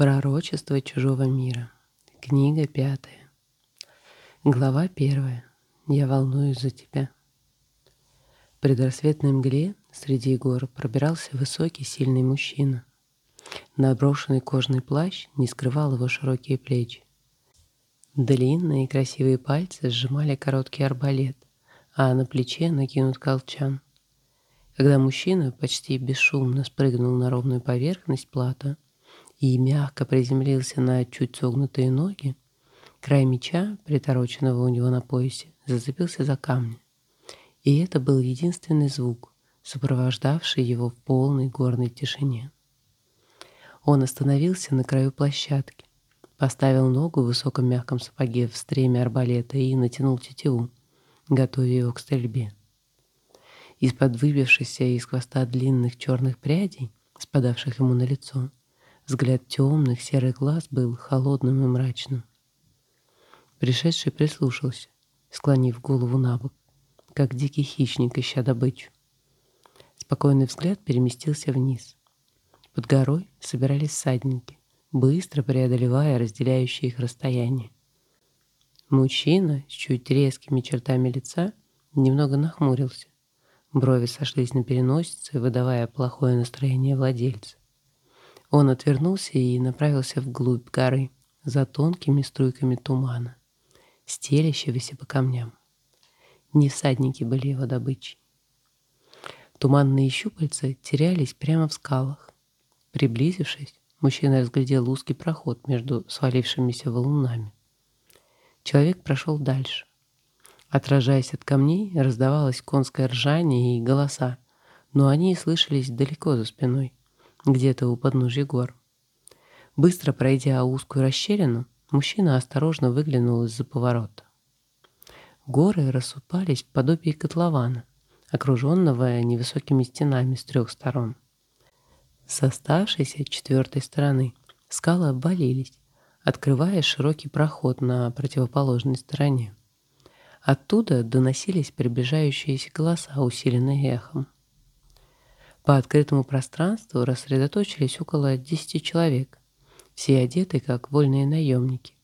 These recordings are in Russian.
Пророчество чужого мира. Книга пятая. Глава первая. Я волнуюсь за тебя. В предрассветной мгле среди гор пробирался высокий, сильный мужчина. Наброшенный кожаный плащ не скрывал его широкие плечи. Длинные красивые пальцы сжимали короткий арбалет, а на плече накинут колчан. Когда мужчина почти бесшумно спрыгнул на ровную поверхность плата, и мягко приземлился на чуть согнутые ноги, край меча, притороченного у него на поясе, зацепился за камни. И это был единственный звук, сопровождавший его в полной горной тишине. Он остановился на краю площадки, поставил ногу в высоком мягком сапоге в стреме арбалета и натянул тетиву, готовя его к стрельбе. Из-под выбившихся из хвоста длинных черных прядей, спадавших ему на лицо, Взгляд темных серых глаз был холодным и мрачным. Пришедший прислушался, склонив голову на бок, как дикий хищник, ища добычу. Спокойный взгляд переместился вниз. Под горой собирались всадники, быстро преодолевая разделяющие их расстояние. Мужчина с чуть резкими чертами лица немного нахмурился. Брови сошлись на переносице, выдавая плохое настроение владельца. Он отвернулся и направился вглубь горы за тонкими струйками тумана, стелящегося по камням. Не всадники были его добычей. Туманные щупальца терялись прямо в скалах. Приблизившись, мужчина разглядел узкий проход между свалившимися валунами. Человек прошел дальше. Отражаясь от камней, раздавалось конское ржание и голоса, но они слышались далеко за спиной где-то у подножья гор. Быстро пройдя узкую расщелину, мужчина осторожно выглянул из-за поворота. Горы рассыпались в подобие котлована, окруженного невысокими стенами с трех сторон. С оставшейся четвертой стороны скалы обвалились, открывая широкий проход на противоположной стороне. Оттуда доносились приближающиеся голоса, усиленные эхом. По открытому пространству рассредоточились около 10 человек, все одеты как вольные наемники.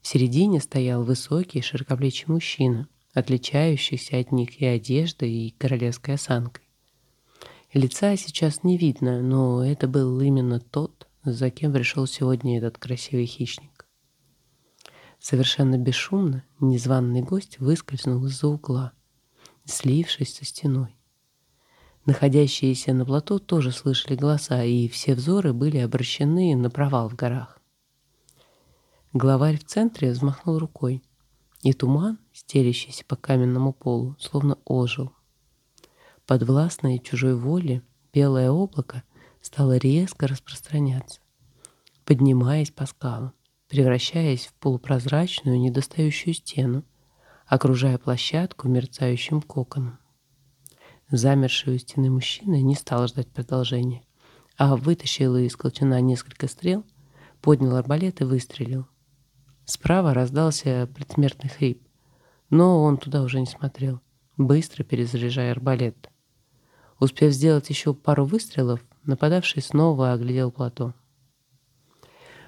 В середине стоял высокий широкоплечий мужчина, отличающийся от них и одеждой, и королевской осанкой. Лица сейчас не видно, но это был именно тот, за кем пришел сегодня этот красивый хищник. Совершенно бесшумно незваный гость выскользнул из-за угла, слившись со стеной. Находящиеся на плато тоже слышали голоса, и все взоры были обращены на провал в горах. Главарь в центре взмахнул рукой, и туман, стелящийся по каменному полу, словно ожил. Под властной чужой воле белое облако стало резко распространяться, поднимаясь по скалам, превращаясь в полупрозрачную недостающую стену, окружая площадку мерцающим коконом. Замерший у стены мужчина не стал ждать продолжения, а вытащил из колчана несколько стрел, поднял арбалет и выстрелил. Справа раздался предсмертный хрип, но он туда уже не смотрел, быстро перезаряжая арбалет. Успев сделать еще пару выстрелов, нападавший снова оглядел плато.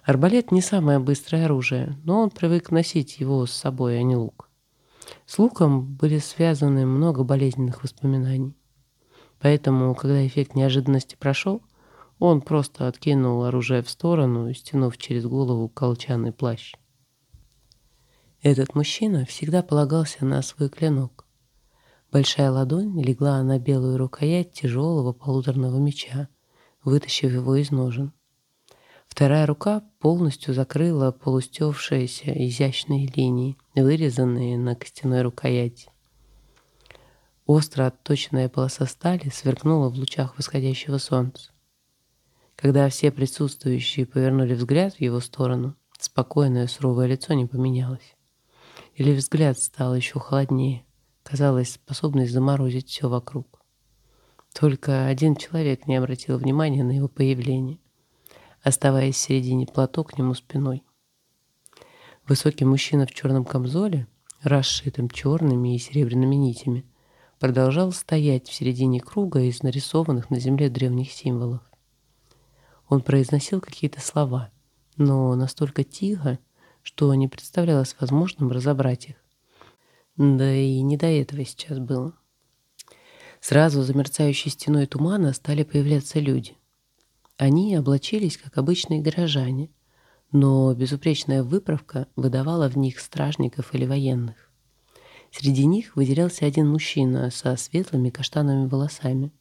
Арбалет не самое быстрое оружие, но он привык носить его с собой, а не лук. С луком были связаны много болезненных воспоминаний. Поэтому, когда эффект неожиданности прошел, он просто откинул оружие в сторону, стянув через голову колчаный плащ. Этот мужчина всегда полагался на свой клинок. Большая ладонь легла на белую рукоять тяжелого полуторного меча, вытащив его из ножен. Вторая рука полностью закрыла полустевшиеся изящные линии, вырезанные на костяной рукояти. Остро отточенная полоса стали сверкнула в лучах восходящего солнца. Когда все присутствующие повернули взгляд в его сторону, спокойное суровое лицо не поменялось. Или взгляд стал еще холоднее, казалось, способный заморозить все вокруг. Только один человек не обратил внимания на его появление оставаясь в середине плато к нему спиной. Высокий мужчина в черном камзоле, расшитым черными и серебряными нитями, продолжал стоять в середине круга из нарисованных на земле древних символов. Он произносил какие-то слова, но настолько тихо, что не представлялось возможным разобрать их. Да и не до этого сейчас было. Сразу за мерцающей стеной тумана стали появляться люди. Они облачились, как обычные горожане, но безупречная выправка выдавала в них стражников или военных. Среди них выделялся один мужчина со светлыми каштановыми волосами.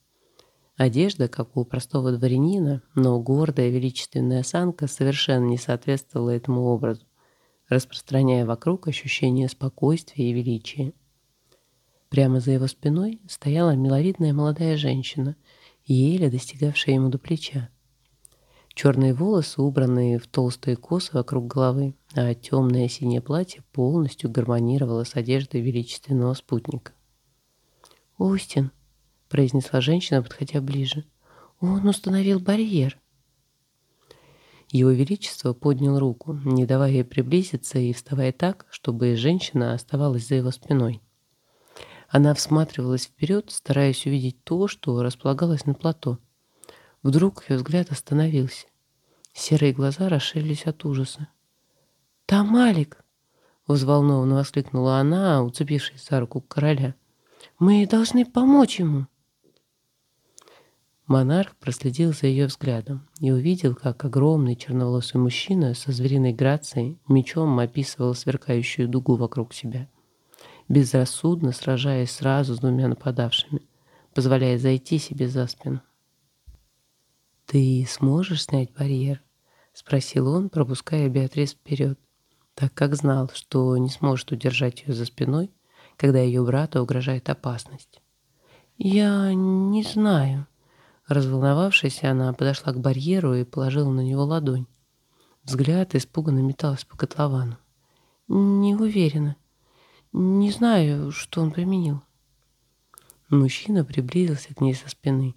Одежда, как у простого дворянина, но гордая величественная осанка совершенно не соответствовала этому образу, распространяя вокруг ощущение спокойствия и величия. Прямо за его спиной стояла миловидная молодая женщина, еле достигавшая ему до плеча. Черные волосы, убранные в толстые косы вокруг головы, а темное синее платье полностью гармонировало с одеждой величественного спутника. «Устин», — произнесла женщина, подходя ближе, — «он установил барьер». Его Величество поднял руку, не давая ей приблизиться и вставая так, чтобы женщина оставалась за его спиной. Она всматривалась вперед, стараясь увидеть то, что располагалось на плато. Вдруг ее взгляд остановился. Серые глаза расширились от ужаса. «Там Алик!» — взволнованно воскликнула она, уцепившись за руку короля. «Мы должны помочь ему!» Монарх проследил за ее взглядом и увидел, как огромный черноволосый мужчина со звериной грацией мечом описывал сверкающую дугу вокруг себя, безрассудно сражаясь сразу с двумя нападавшими, позволяя зайти себе за спину. «Ты сможешь снять барьер?» — спросил он, пропуская Беатрис вперед, так как знал, что не сможет удержать ее за спиной, когда ее брата угрожает опасность. «Я не знаю», Разволновавшись, она подошла к барьеру и положила на него ладонь. Взгляд испуганно метался по котловану. «Не уверена. Не знаю, что он применил». Мужчина приблизился к ней со спины,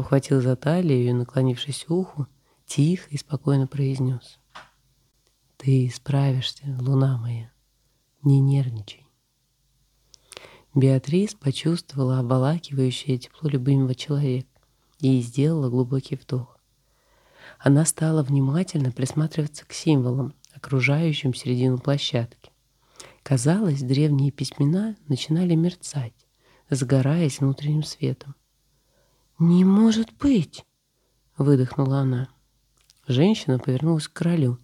ухватил за талию и, наклонившись уху, тихо и спокойно произнес. «Ты справишься, луна моя. Не нервничай». Беатрис почувствовала обволакивающее тепло любимого человека и сделала глубокий вдох. Она стала внимательно присматриваться к символам, окружающим середину площадки. Казалось, древние письмена начинали мерцать, загораясь внутренним светом. «Не может быть!» — выдохнула она. Женщина повернулась к королю.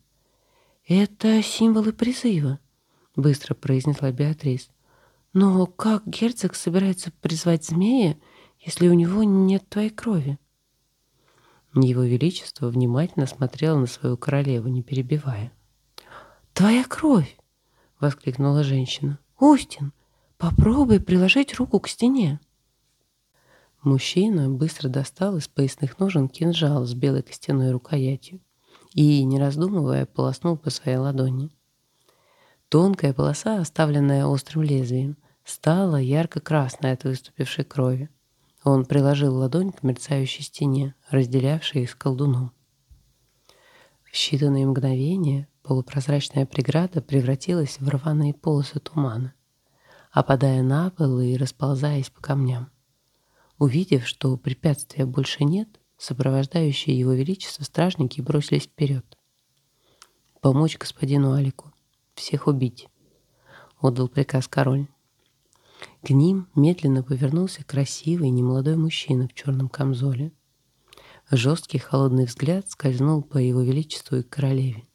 «Это символы призыва», — быстро произнесла Беатрис. «Но как герцог собирается призвать змея, если у него нет твоей крови?» Его Величество внимательно смотрело на свою королеву, не перебивая. «Твоя кровь!» — воскликнула женщина. «Устин, попробуй приложить руку к стене». Мужчина быстро достал из поясных ножен кинжал с белой костяной рукоятью и, не раздумывая, полоснул по своей ладони. Тонкая полоса, оставленная острым лезвием, стала ярко-красной от выступившей крови. Он приложил ладонь к мерцающей стене, разделявшей их с колдуном. В считанные мгновения полупрозрачная преграда превратилась в рваные полосы тумана, опадая на пол и расползаясь по камням. Увидев, что препятствия больше нет, сопровождающие его величество стражники бросились вперед. «Помочь господину Алику. Всех убить», — отдал приказ король. К ним медленно повернулся красивый немолодой мужчина в черном камзоле. Жесткий холодный взгляд скользнул по его величеству и королеве.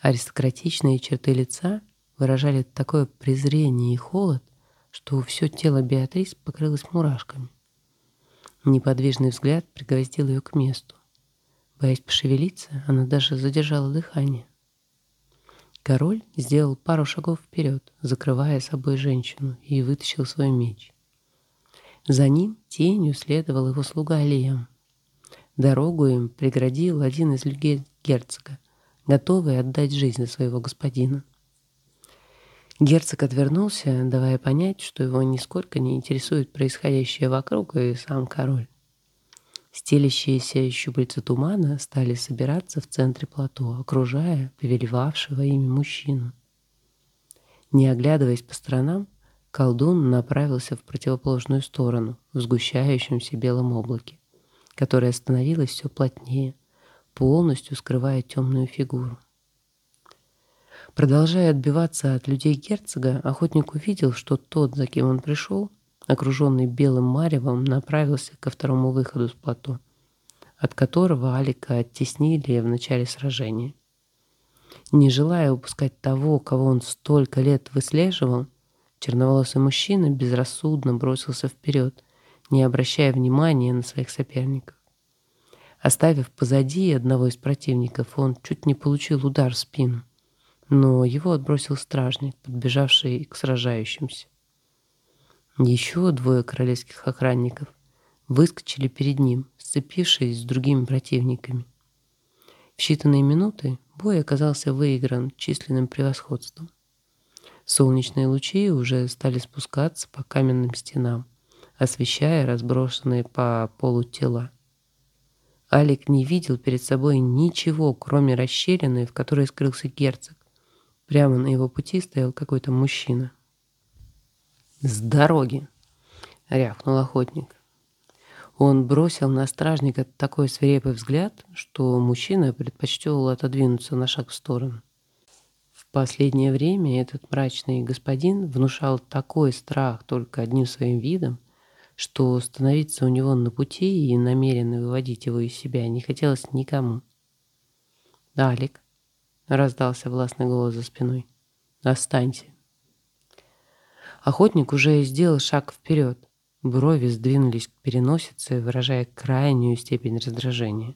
Аристократичные черты лица выражали такое презрение и холод, что все тело Беатрис покрылось мурашками. Неподвижный взгляд пригвоздил ее к месту. Боясь пошевелиться, она даже задержала дыхание. Король сделал пару шагов вперед, закрывая собой женщину, и вытащил свой меч. За ним тенью следовал его слуга Лиам. Дорогу им преградил один из людей герцога, готовый отдать жизнь за своего господина. Герцог отвернулся, давая понять, что его нисколько не интересует происходящее вокруг и сам король. Стелящиеся щупальца тумана стали собираться в центре плато, окружая повелевавшего ими мужчину. Не оглядываясь по сторонам, колдун направился в противоположную сторону, в сгущающемся белом облаке, которое становилось все плотнее, полностью скрывая темную фигуру. Продолжая отбиваться от людей герцога, охотник увидел, что тот, за кем он пришел, окруженный белым маревом, направился ко второму выходу с плато, от которого Алика оттеснили в начале сражения. Не желая упускать того, кого он столько лет выслеживал, черноволосый мужчина безрассудно бросился вперед, не обращая внимания на своих соперников. Оставив позади одного из противников, он чуть не получил удар в спину, но его отбросил стражник, подбежавший к сражающимся. Еще двое королевских охранников выскочили перед ним, сцепившись с другими противниками. В считанные минуты бой оказался выигран численным превосходством. Солнечные лучи уже стали спускаться по каменным стенам, освещая разбросанные по полу тела. Алик не видел перед собой ничего, кроме расщелины, в которой скрылся герцог. Прямо на его пути стоял какой-то мужчина. «С дороги!» — рявкнул охотник. Он бросил на стражника такой свирепый взгляд, что мужчина предпочтел отодвинуться на шаг в сторону. В последнее время этот мрачный господин внушал такой страх только одним своим видом, что становиться у него на пути и намеренно выводить его из себя не хотелось никому. «Алик», — раздался властный голос за спиной, — «останься». Охотник уже сделал шаг вперед, Брови сдвинулись к переносице, выражая крайнюю степень раздражения.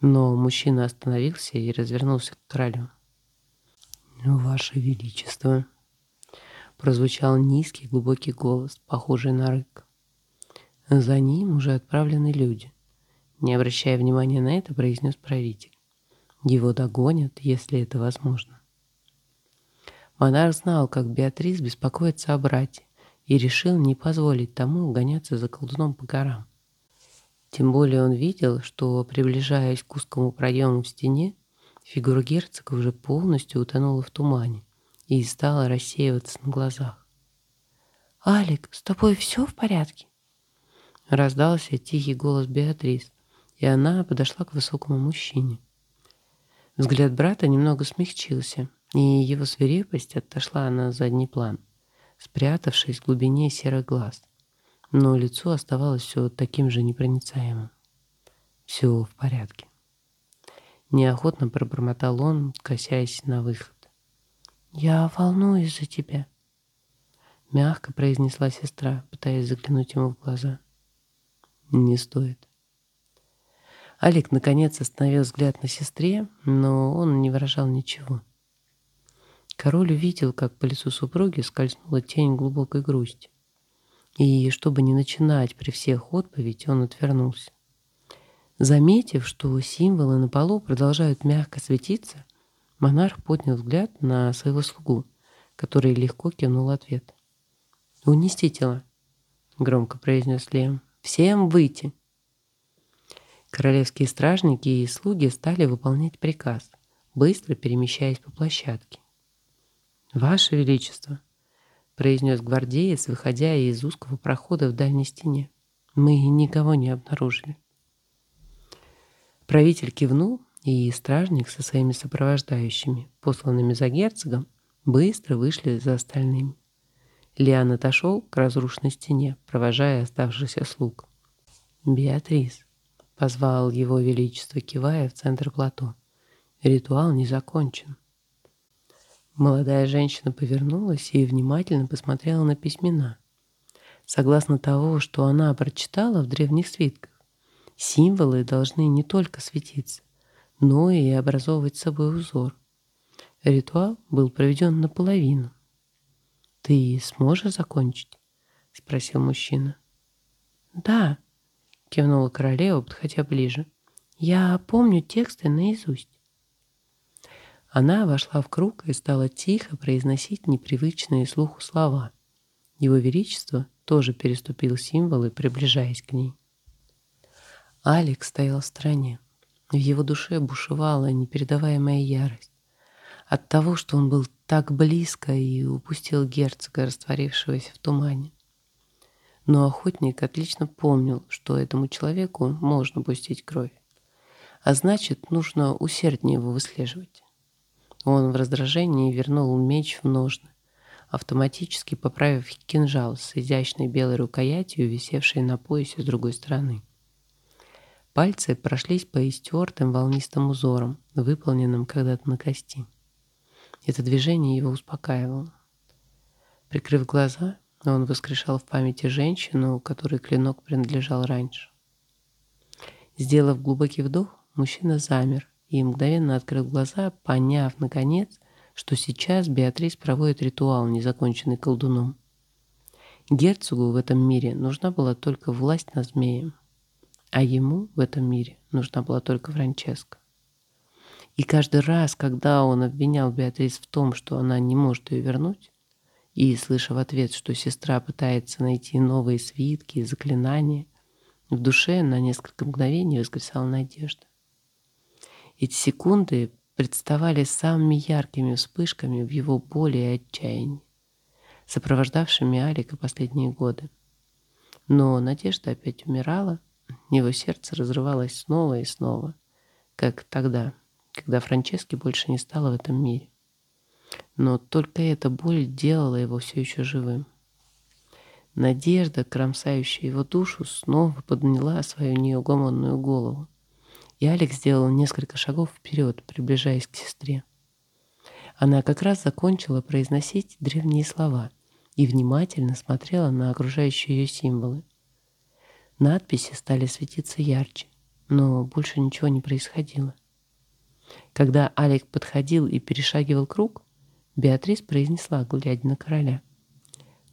Но мужчина остановился и развернулся к королю. «Ваше Величество!» Прозвучал низкий глубокий голос, похожий на рык. За ним уже отправлены люди. Не обращая внимания на это, произнес правитель. Его догонят, если это возможно. Монарх знал, как Беатрис беспокоится о брате, и решил не позволить тому гоняться за колдуном по горам. Тем более он видел, что, приближаясь к узкому проему в стене, фигура герцога уже полностью утонула в тумане и стала рассеиваться на глазах. «Алик, с тобой все в порядке?» Раздался тихий голос Беатрис, и она подошла к высокому мужчине. Взгляд брата немного смягчился, и его свирепость отошла на задний план – спрятавшись в глубине серых глаз. Но лицо оставалось все таким же непроницаемым. Все в порядке. Неохотно пробормотал он, косясь на выход. «Я волнуюсь за тебя», — мягко произнесла сестра, пытаясь заглянуть ему в глаза. «Не стоит». Алик наконец остановил взгляд на сестре, но он не выражал ничего. Король увидел, как по лицу супруги скользнула тень глубокой грусти. И, чтобы не начинать при всех отповедь, он отвернулся. Заметив, что символы на полу продолжают мягко светиться, монарх поднял взгляд на своего слугу, который легко кивнул ответ. «Унести тело», — громко произнес Лем. «Всем выйти!» Королевские стражники и слуги стали выполнять приказ, быстро перемещаясь по площадке. «Ваше Величество», — произнес гвардеец, выходя из узкого прохода в дальней стене, — «мы никого не обнаружили». Правитель кивнул, и стражник со своими сопровождающими, посланными за герцогом, быстро вышли за остальными. Лиан отошел к разрушенной стене, провожая оставшихся слуг. «Беатрис», — позвал его величество, кивая в центр плато. «Ритуал не закончен». Молодая женщина повернулась и внимательно посмотрела на письмена. Согласно того, что она прочитала в древних свитках, символы должны не только светиться, но и образовывать собой узор. Ритуал был проведен наполовину. «Ты сможешь закончить?» — спросил мужчина. «Да», — кивнула королева, подходя ближе. «Я помню тексты наизусть». Она вошла в круг и стала тихо произносить непривычные слуху слова. Его Величество тоже переступил символы, приближаясь к ней. Алекс стоял в стороне. В его душе бушевала непередаваемая ярость от того, что он был так близко и упустил герцога, растворившегося в тумане. Но охотник отлично помнил, что этому человеку можно пустить кровь. а значит, нужно усерднее его выслеживать. Он в раздражении вернул меч в ножны, автоматически поправив кинжал с изящной белой рукоятью, висевшей на поясе с другой стороны. Пальцы прошлись по истертым волнистым узорам, выполненным когда-то на кости. Это движение его успокаивало. Прикрыв глаза, он воскрешал в памяти женщину, которой клинок принадлежал раньше. Сделав глубокий вдох, мужчина замер и мгновенно открыл глаза, поняв, наконец, что сейчас Беатрис проводит ритуал, незаконченный колдуном. Герцогу в этом мире нужна была только власть над змеем, а ему в этом мире нужна была только Франческа. И каждый раз, когда он обвинял Беатрис в том, что она не может ее вернуть, и, слыша в ответ, что сестра пытается найти новые свитки и заклинания, в душе на несколько мгновений воскресала надежда. Эти секунды представали самыми яркими вспышками в его боли и отчаянии, сопровождавшими Алика последние годы. Но надежда опять умирала, его сердце разрывалось снова и снова, как тогда, когда Франчески больше не стало в этом мире. Но только эта боль делала его все еще живым. Надежда, кромсающая его душу, снова подняла свою неугомонную голову и Алекс сделал несколько шагов вперед, приближаясь к сестре. Она как раз закончила произносить древние слова и внимательно смотрела на окружающие ее символы. Надписи стали светиться ярче, но больше ничего не происходило. Когда Алек подходил и перешагивал круг, Беатрис произнесла, глядя на короля.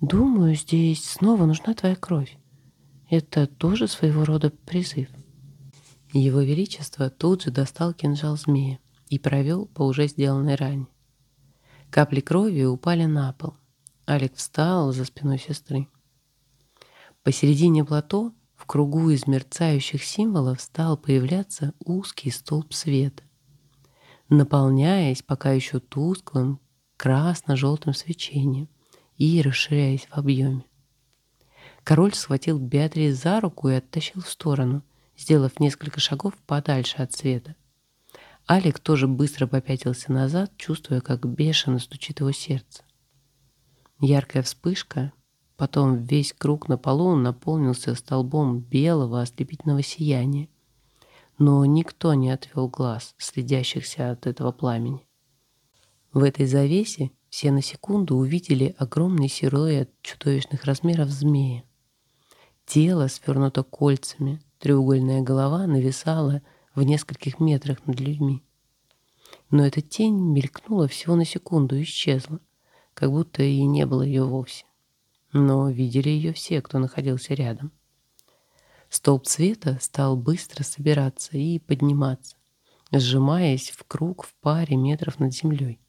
«Думаю, здесь снова нужна твоя кровь. Это тоже своего рода призыв». Его Величество тут же достал кинжал змея и провел по уже сделанной ране. Капли крови упали на пол. Алик встал за спиной сестры. Посередине плато, в кругу из мерцающих символов, стал появляться узкий столб света, наполняясь пока еще тусклым красно-желтым свечением и расширяясь в объеме. Король схватил Беатрис за руку и оттащил в сторону – сделав несколько шагов подальше от света. Алик тоже быстро попятился назад, чувствуя, как бешено стучит его сердце. Яркая вспышка, потом весь круг на полу наполнился столбом белого ослепительного сияния. Но никто не отвел глаз, следящихся от этого пламени. В этой завесе все на секунду увидели огромный силуэт чудовищных размеров змея. Тело свернуто кольцами, Треугольная голова нависала в нескольких метрах над людьми. Но эта тень мелькнула всего на секунду и исчезла, как будто и не было ее вовсе. Но видели ее все, кто находился рядом. Столб цвета стал быстро собираться и подниматься, сжимаясь в круг в паре метров над землей.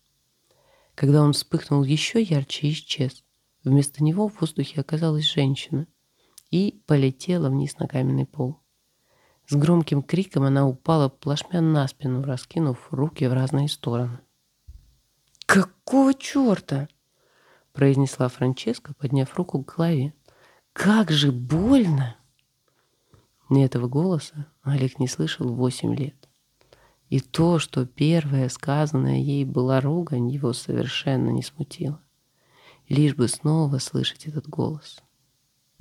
Когда он вспыхнул еще ярче и исчез, вместо него в воздухе оказалась женщина — и полетела вниз на каменный пол. С громким криком она упала плашмя на спину, раскинув руки в разные стороны. «Какого черта?» — произнесла Франческа, подняв руку к голове. «Как же больно!» Ни этого голоса Олег не слышал восемь лет. И то, что первое сказанное ей была ругань, его совершенно не смутило. Лишь бы снова слышать этот голос —